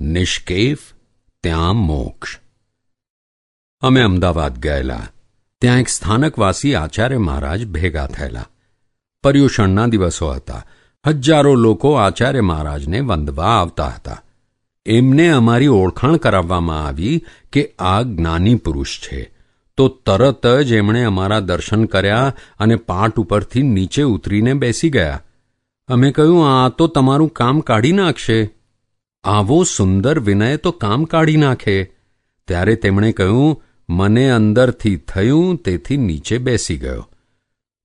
નિષ્કેફ, ત્યાં મોક્ષ. અમે અમદાવાદ ગયેલા. ત્યાં એક સ્થાનકવાસી આચાર્ય મહારાજ ભેગા થયેલા. પર્યુષણના દિવસો હતા. હજારો લોકો આચાર્ય મહારાજને વંદવા આવતા હતા. એમને અમારી ઓળખાણ કરાવવામાં આવી કે આ જ્ઞાની પુરુષ છે. તો તરત જ એમણે અમારા દર્શન કર્યા અને પાટ ઉપરથી નીચે ઉતરીને બેસી ગયા. અમે કહ્યું, આ તો તમારું કામ કાઢી નાખશે. આવો સુંદર વિનય તો કામ કાઢી નાખે. ત્યારે તેમણે કહ્યું, મને અંદરથી થયું, તેથી નીચે બેસી ગયો.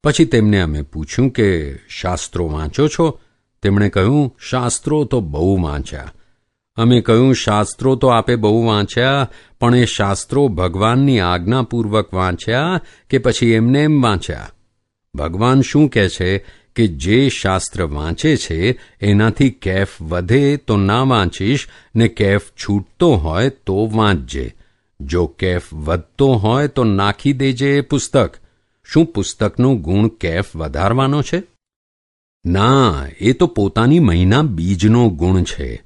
પછી તેમને અમે પૂછ્યું કે, શાસ્ત્રો વાંચો છો? તેમણે કહ્યું, શાસ્ત્રો તો બહુ વાંચ્યા. અમે કહ્યું, શાસ્ત્રો તો આપે બહુ વાંચ્યા, પણ એ શાસ્ત્રો ભગવાનની આજ્ઞાપૂર્વક વાંચ્યા કે પછી એમને એમ વાંચ્યા? ભગવાન શું કહે છે? કે જે શાસ્ત્ર વાંચે છે, એનાથી કેફ વધે તો ના વાંચીશ, ને કેફ છૂટતો હોય તો વાંચજે. જો કેફ વધતો હોય તો નાખી દેજે એ પુસ્તક. શું પુસ્તકનું ગુણ કેફ વધારવાનો છે? ના, એ તો પોતાની મહિના બીજનો ગુણ છે.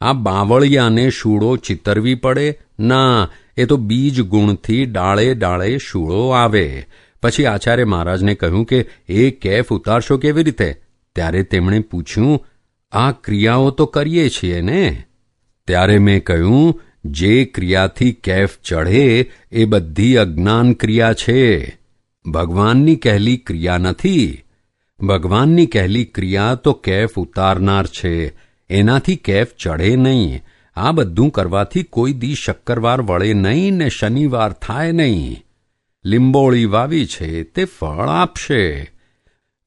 આ બાવળિયાને શૂળો ચિતરવી પડે. ના, એ તો બીજ ગુણથી ડાળે ડાળે શૂળો આવે. પછી આચાર્ય મહારાજને કહ્યું કે, એ કેફ ઉતારશો કેવી રીતે? ત્યારે તેમણે પૂછ્યું, આ ક્રિયાઓ તો કરીએ છીએ ને? ત્યારે મેં કહ્યું, જે ક્રિયાથી કેફ ચઢે, એ બધી અજ્ઞાન ક્રિયા છે. ભગવાનની કહેલી ક્રિયા નથી. ભગવાનની કહેલી ક્રિયા તો કેફ ઉતારનાર છે. એનાથી કેફ ચઢે નહીં. આ બધું કરવાથી કોઈ દી શક્કરવાર વળે નહીં ને શનિવાર થાય નહીં. લીંબોળી વાવી છે, તે ફળ આપશે.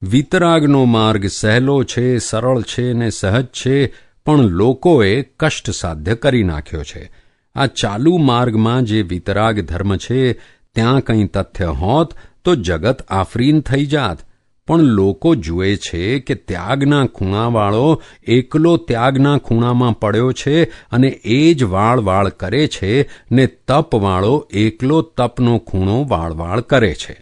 વિતરાગનો માર્ગ સહેલો છે, સરળ છે ને સહજ છે, પણ લોકોએ કષ્ટ સાધ્ય કરી નાખ્યો છે. આ ચાલુ માર્ગમાં જે વિતરાગ ધર્મ છે, ત્યાં કંઈ તથ્ય હોત તો જગત આફરીન થઈ જાત. પણ લોકો જુએ છે કે ત્યાગના ખૂણાવાળો એકલો ત્યાગના ખૂણામાં પડ્યો છે અને એ જ વાળ વાળ કરે છે ને તપવાળો એકલો તપનો ખૂણો વાળ વાળ કરે છે.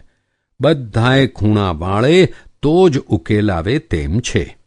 બધાએ ખૂણા વાળે તો જ ઉકેલ આવે તેમ છે.